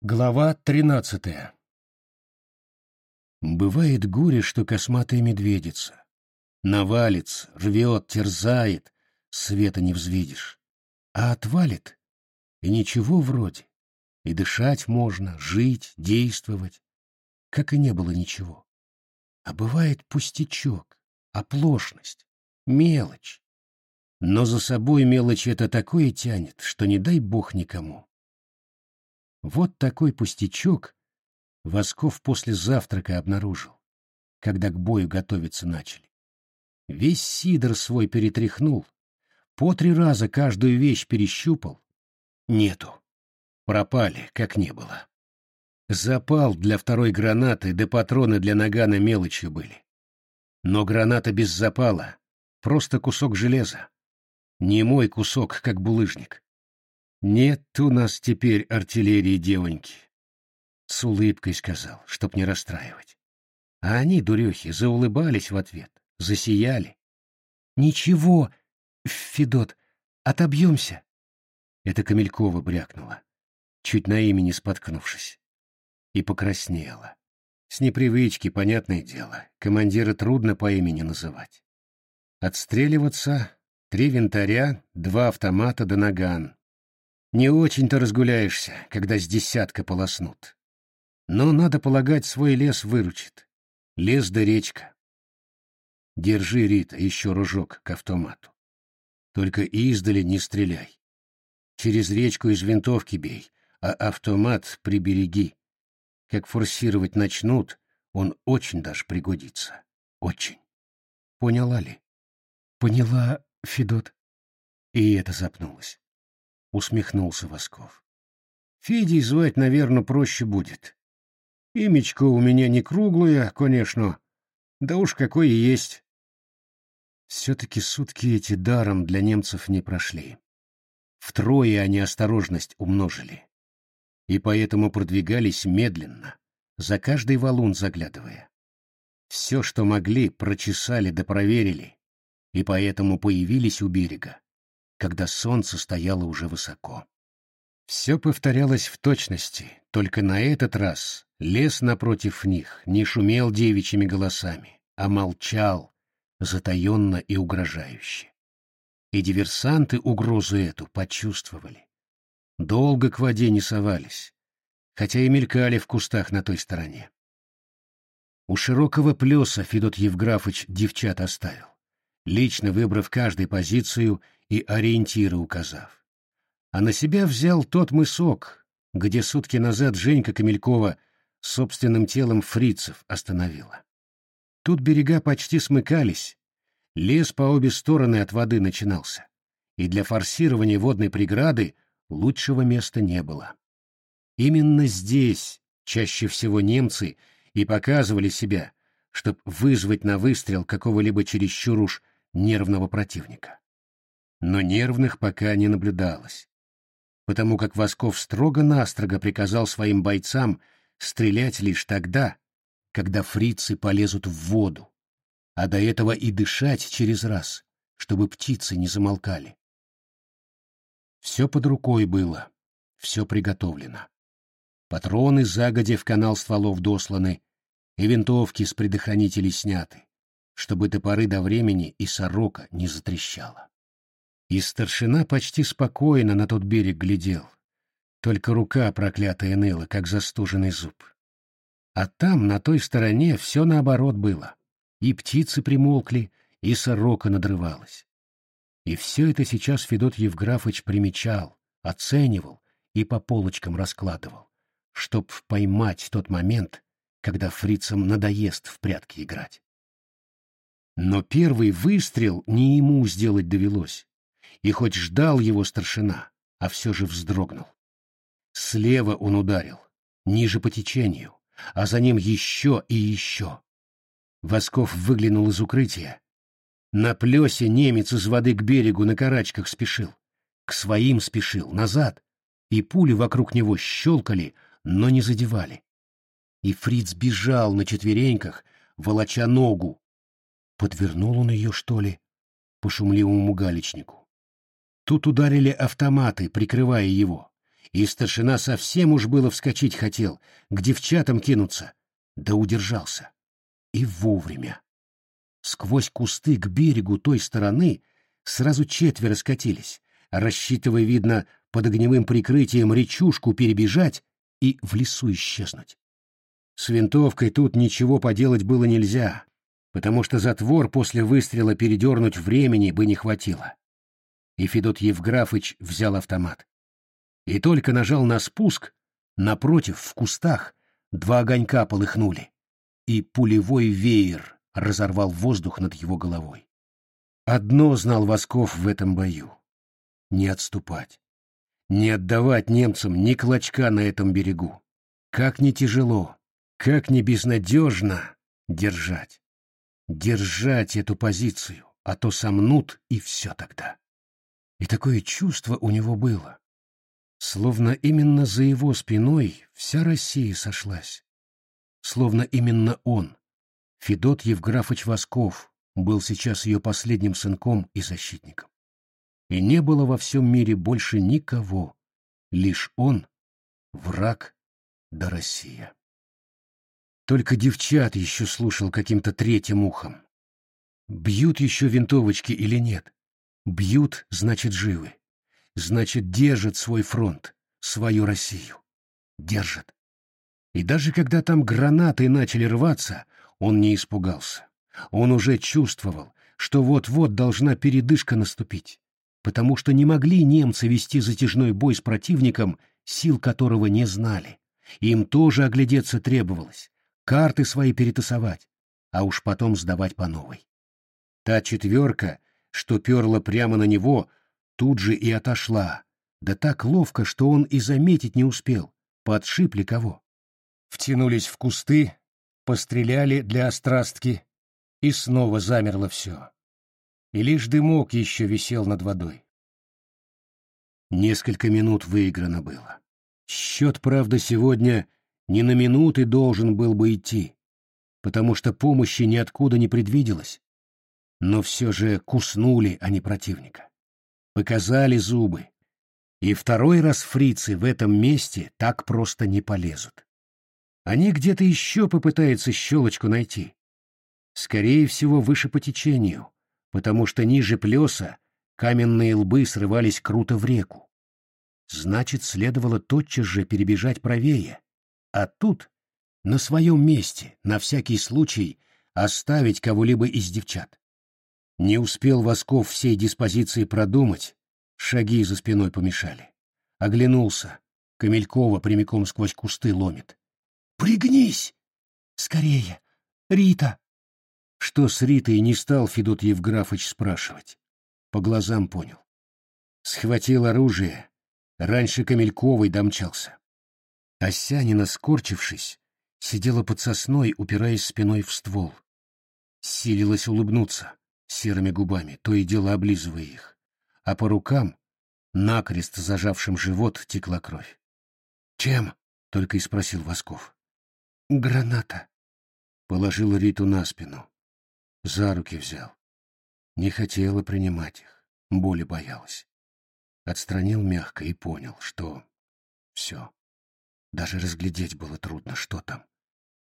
Глава тринадцатая Бывает горе, что косматая медведица. Навалится, рвет, терзает, света не взвидишь. А отвалит, и ничего вроде. И дышать можно, жить, действовать, как и не было ничего. А бывает пустячок, оплошность, мелочь. Но за собой мелочь это такое тянет, что не дай бог никому. Вот такой пустячок Восков после завтрака обнаружил, когда к бою готовиться начали. Весь сидор свой перетряхнул, по три раза каждую вещь перещупал. Нету. Пропали, как не было. Запал для второй гранаты да патроны для нагана мелочью были. Но граната без запала, просто кусок железа. Не мой кусок, как булыжник. «Нет у нас теперь артиллерии, девоньки», — с улыбкой сказал, чтоб не расстраивать. А они, дурехи, заулыбались в ответ, засияли. «Ничего, Федот, отобьемся!» Это Камелькова брякнула, чуть на имени споткнувшись. И покраснела. С непривычки, понятное дело, командира трудно по имени называть. Отстреливаться — три винтаря, два автомата да наган, не очень-то разгуляешься, когда с десятка полоснут. Но, надо полагать, свой лес выручит. Лес да речка. Держи, Рита, еще ружок к автомату. Только издали не стреляй. Через речку из винтовки бей, а автомат прибереги. Как форсировать начнут, он очень даже пригодится. Очень. Поняла ли? Поняла, Федот. И это запнулось. — усмехнулся Восков. «Федей звать, наверное, проще будет. Имечко у меня не круглое, конечно, да уж какое есть». Все-таки сутки эти даром для немцев не прошли. Втрое они осторожность умножили. И поэтому продвигались медленно, за каждый валун заглядывая. Все, что могли, прочесали да проверили, и поэтому появились у берега, когда солнце стояло уже высоко. Все повторялось в точности, только на этот раз лес напротив них не шумел девичьими голосами, а молчал, затаенно и угрожающе. И диверсанты угрозу эту почувствовали. Долго к воде не совались, хотя и мелькали в кустах на той стороне. У широкого плеса Федот Евграфович девчат оставил, лично выбрав каждой позицию и ориентиры указав. А на себя взял тот мысок, где сутки назад Женька Камелькова собственным телом фрицев остановила. Тут берега почти смыкались, лес по обе стороны от воды начинался, и для форсирования водной преграды лучшего места не было. Именно здесь чаще всего немцы и показывали себя, чтобы вызвать на выстрел какого-либо чересчур уж нервного противника но нервных пока не наблюдалось, потому как Восков строго-настрого приказал своим бойцам стрелять лишь тогда, когда фрицы полезут в воду, а до этого и дышать через раз, чтобы птицы не замолкали. Все под рукой было, все приготовлено. Патроны загодя в канал стволов досланы, и винтовки с предохранителей сняты, чтобы топоры до времени и сорока не затрещала. И старшина почти спокойно на тот берег глядел. Только рука проклятая ныла, как застуженный зуб. А там, на той стороне, все наоборот было. И птицы примолкли, и сорока надрывалась. И все это сейчас Федот Евграфович примечал, оценивал и по полочкам раскладывал, чтоб поймать тот момент, когда фрицам надоест в прятки играть. Но первый выстрел не ему сделать довелось и хоть ждал его старшина, а все же вздрогнул. Слева он ударил, ниже по течению, а за ним еще и еще. Восков выглянул из укрытия. На плесе немец из воды к берегу на карачках спешил. К своим спешил, назад. И пули вокруг него щелкали, но не задевали. И Фриц бежал на четвереньках, волоча ногу. Подвернул он ее, что ли, по шумливому галечнику. Тут ударили автоматы, прикрывая его, и старшина совсем уж было вскочить хотел, к девчатам кинуться, да удержался. И вовремя. Сквозь кусты к берегу той стороны сразу четверо скатились, рассчитывая, видно, под огневым прикрытием речушку перебежать и в лесу исчезнуть. С винтовкой тут ничего поделать было нельзя, потому что затвор после выстрела передернуть времени бы не хватило. И Федот Евграфыч взял автомат. И только нажал на спуск, напротив, в кустах, два огонька полыхнули, и пулевой веер разорвал воздух над его головой. Одно знал Восков в этом бою — не отступать, не отдавать немцам ни клочка на этом берегу. Как не тяжело, как не безнадежно держать. Держать эту позицию, а то сомнут и все тогда. И такое чувство у него было, словно именно за его спиной вся Россия сошлась. Словно именно он, Федот Евграфович Восков, был сейчас ее последним сынком и защитником. И не было во всем мире больше никого, лишь он, враг да Россия. Только девчат еще слушал каким-то третьим ухом. Бьют еще винтовочки или нет? Бьют, значит, живы. Значит, держат свой фронт, свою Россию. Держат. И даже когда там гранаты начали рваться, он не испугался. Он уже чувствовал, что вот-вот должна передышка наступить, потому что не могли немцы вести затяжной бой с противником, сил которого не знали. Им тоже оглядеться требовалось, карты свои перетасовать, а уж потом сдавать по новой. Та четверка, что перла прямо на него, тут же и отошла, да так ловко, что он и заметить не успел, подшипли кого. Втянулись в кусты, постреляли для острастки, и снова замерло все. И лишь дымок еще висел над водой. Несколько минут выиграно было. Счет, правда, сегодня не на минуты должен был бы идти, потому что помощи ниоткуда не предвиделось. Но все же куснули они противника. Показали зубы. И второй раз фрицы в этом месте так просто не полезут. Они где-то еще попытаются щелочку найти. Скорее всего, выше по течению, потому что ниже плеса каменные лбы срывались круто в реку. Значит, следовало тотчас же перебежать правее, а тут, на своем месте, на всякий случай, оставить кого-либо из девчат. Не успел Восков всей диспозиции продумать, шаги за спиной помешали. Оглянулся, Камелькова прямиком сквозь кусты ломит. Пригнись! Скорее! Рита!» Что с Ритой не стал Федот Евграфович спрашивать. По глазам понял. Схватил оружие. Раньше Камельковой домчался. Осянина, скорчившись, сидела под сосной, упираясь спиной в ствол. Силилась улыбнуться серыми губами, то и дело облизывая их. А по рукам, накрест зажавшим живот, текла кровь. «Чем?» — только и спросил Восков. Граната. Положил Риту на спину. За руки взял. Не хотела принимать их. Боли боялась. Отстранил мягко и понял, что... Все. Даже разглядеть было трудно, что там.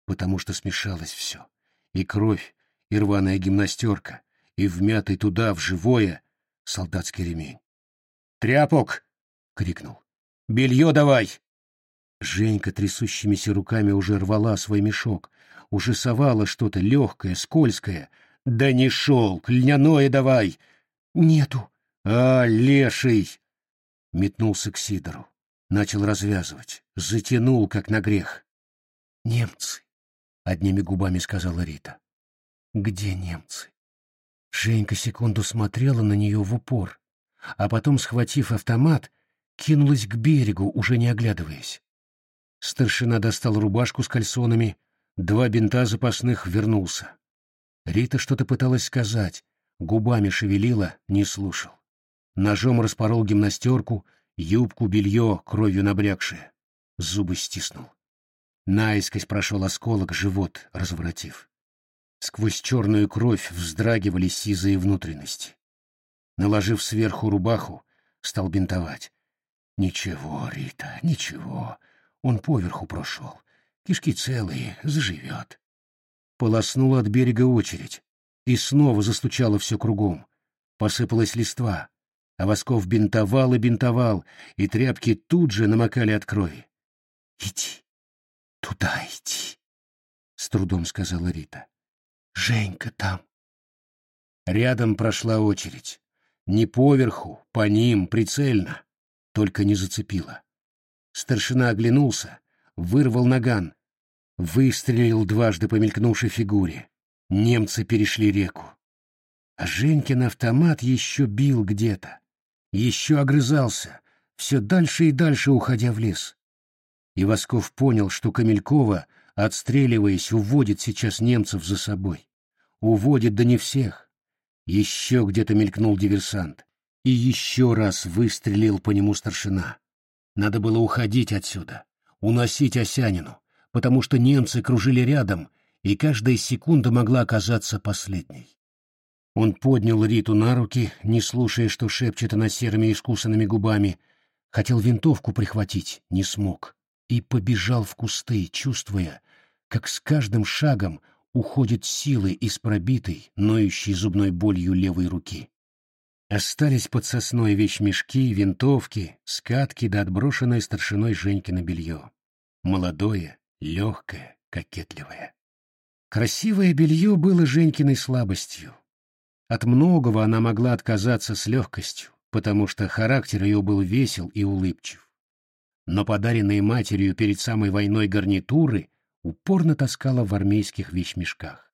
Потому что смешалось все. И кровь, и рваная гимнастерка, и вмятый туда, в живое, солдатский ремень. «Тряпок!» — крикнул. «Белье давай!» Женька трясущимися руками уже рвала свой мешок, уже совала что-то легкое, скользкое. «Да не шелк, льняное давай!» «Нету!» «А, леший!» Метнулся к Сидору. Начал развязывать. Затянул, как на грех. «Немцы!» — одними губами сказала Рита. «Где немцы?» Женька секунду смотрела на нее в упор, а потом, схватив автомат, кинулась к берегу, уже не оглядываясь. Старшина достал рубашку с кальсонами, два бинта запасных вернулся. Рита что-то пыталась сказать, губами шевелила, не слушал. Ножом распорол гимнастерку, юбку, белье, кровью набрякшее. Зубы стиснул. Наискось прошел осколок, живот разворотив. Сквозь черную кровь вздрагивали сизые внутренности. Наложив сверху рубаху, стал бинтовать. Ничего, Рита, ничего. Он поверху прошел. Кишки целые, заживет. Полоснула от берега очередь. И снова застучало все кругом. Посыпалась листва. А Восков бинтовал и бинтовал, и тряпки тут же намокали от крови. «Иди, туда иди», — с трудом сказала Рита. «Женька там». Рядом прошла очередь. Не поверху, по ним, прицельно. Только не зацепила. Старшина оглянулся, вырвал наган. Выстрелил дважды по мелькнувшей фигуре. Немцы перешли реку. А Женькин автомат еще бил где-то. Еще огрызался, все дальше и дальше уходя в лес. И Восков понял, что Камелькова, отстреливаясь, уводит сейчас немцев за собой. Уводит да не всех. Еще где-то мелькнул диверсант. И еще раз выстрелил по нему старшина. Надо было уходить отсюда, уносить Осянину, потому что немцы кружили рядом, и каждая секунда могла оказаться последней. Он поднял Риту на руки, не слушая, что шепчет она серыми искусанными губами. Хотел винтовку прихватить, не смог. И побежал в кусты, чувствуя, как с каждым шагом уходят силы из пробитой, ноющей зубной болью левой руки. Остались под сосной вещмешки, винтовки, скатки да отброшенное старшиной Женькино белье. Молодое, легкое, кокетливое. Красивое белье было Женькиной слабостью. От многого она могла отказаться с легкостью, потому что характер ее был весел и улыбчив. Но подаренные матерью перед самой войной гарнитуры упорно таскала в армейских вещмешках.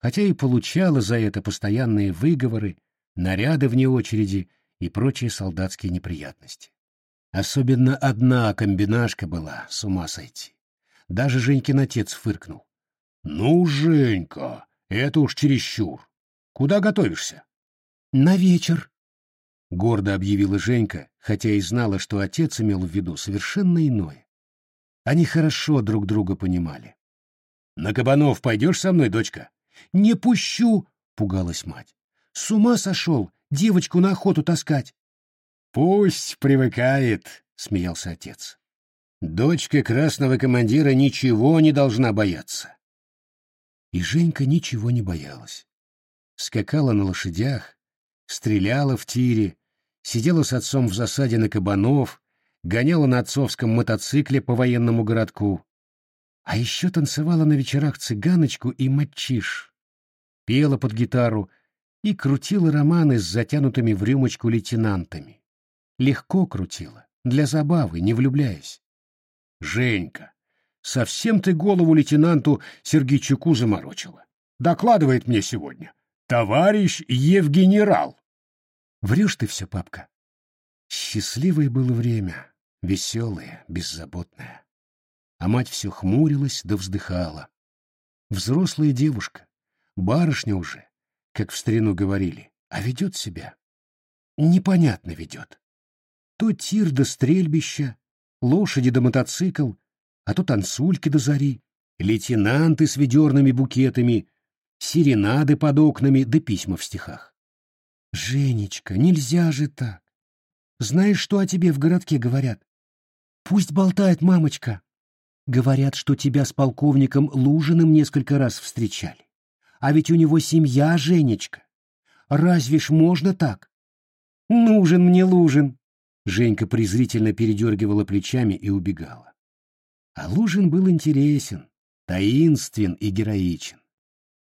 Хотя и получала за это постоянные выговоры, наряды вне очереди и прочие солдатские неприятности. Особенно одна комбинашка была, с ума сойти. Даже Женькин отец фыркнул. «Ну, Женька, это уж чересчур. Куда готовишься?» «На вечер», — гордо объявила Женька, хотя и знала, что отец имел в виду совершенно иное. Они хорошо друг друга понимали. «На кабанов пойдешь со мной, дочка?» «Не пущу!» — пугалась мать. «С ума сошел девочку на охоту таскать!» «Пусть привыкает!» — смеялся отец. «Дочка красного командира ничего не должна бояться!» И Женька ничего не боялась. Скакала на лошадях, стреляла в тире, сидела с отцом в засаде на кабанов, гоняла на отцовском мотоцикле по военному городку, а еще танцевала на вечерах цыганочку и мачиш, пела под гитару и крутила романы с затянутыми в рюмочку лейтенантами. Легко крутила, для забавы, не влюбляясь. «Женька, совсем ты голову лейтенанту Сергейчуку заморочила. Докладывает мне сегодня. Товарищ Евгенерал!» «Врешь ты все, папка. Счастливое было время веселая, беззаботная. А мать все хмурилась да вздыхала. Взрослая девушка, барышня уже, как в старину говорили, а ведет себя. Непонятно ведет. То тир до стрельбища, лошади да мотоцикл, а то танцульки до зари, лейтенанты с ведерными букетами, серенады под окнами да письма в стихах. «Женечка, нельзя же так! Знаешь, что о тебе в городке говорят? Пусть болтает мамочка. Говорят, что тебя с полковником Лужиным несколько раз встречали. А ведь у него семья, Женечка. Разве ж можно так? Нужен мне Лужин. Женька презрительно передергивала плечами и убегала. А Лужин был интересен, таинствен и героичен.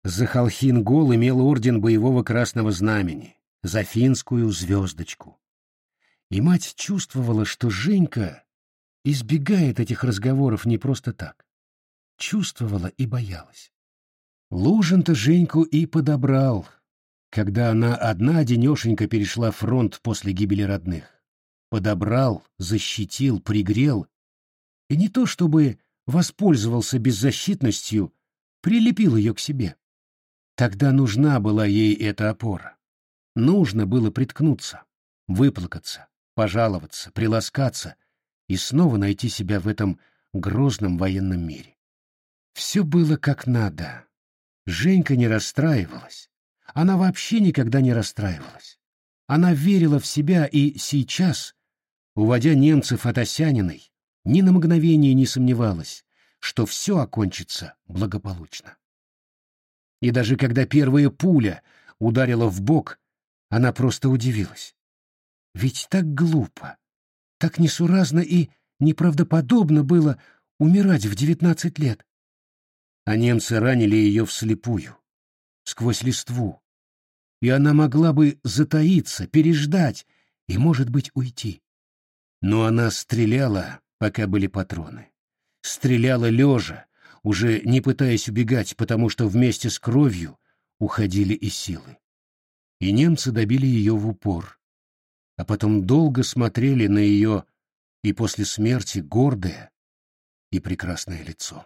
Захалхин Гол имел орден боевого красного знамени, за финскую звездочку. И мать чувствовала, что Женька избегает этих разговоров не просто так. Чувствовала и боялась. Лужин-то Женьку и подобрал, когда она одна денешенька перешла фронт после гибели родных. Подобрал, защитил, пригрел. И не то чтобы воспользовался беззащитностью, прилепил ее к себе. Тогда нужна была ей эта опора. Нужно было приткнуться, выплакаться, пожаловаться, приласкаться, и снова найти себя в этом грозном военном мире. Все было как надо. Женька не расстраивалась. Она вообще никогда не расстраивалась. Она верила в себя и сейчас, уводя немцев от Осяниной, ни на мгновение не сомневалась, что все окончится благополучно. И даже когда первая пуля ударила в бок, она просто удивилась. Ведь так глупо, так несуразно и неправдоподобно было умирать в девятнадцать лет. А немцы ранили ее вслепую, сквозь листву, и она могла бы затаиться, переждать и, может быть, уйти. Но она стреляла, пока были патроны. Стреляла лежа, уже не пытаясь убегать, потому что вместе с кровью уходили и силы. И немцы добили ее в упор, а потом долго смотрели на ее и после смерти гордое и прекрасное лицо.